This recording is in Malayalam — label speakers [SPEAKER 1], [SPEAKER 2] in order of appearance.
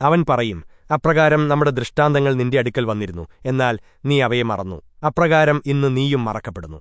[SPEAKER 1] അവൻ പറയും അപ്രകാരം നമ്മുടെ ദൃഷ്ടാന്തങ്ങൾ നിന്റെ അടുക്കൽ വന്നിരുന്നു എന്നാൽ നീ അവയെ മറന്നു. അപ്രകാരം ഇന്ന് നീയും മറക്കപ്പെടുന്നു.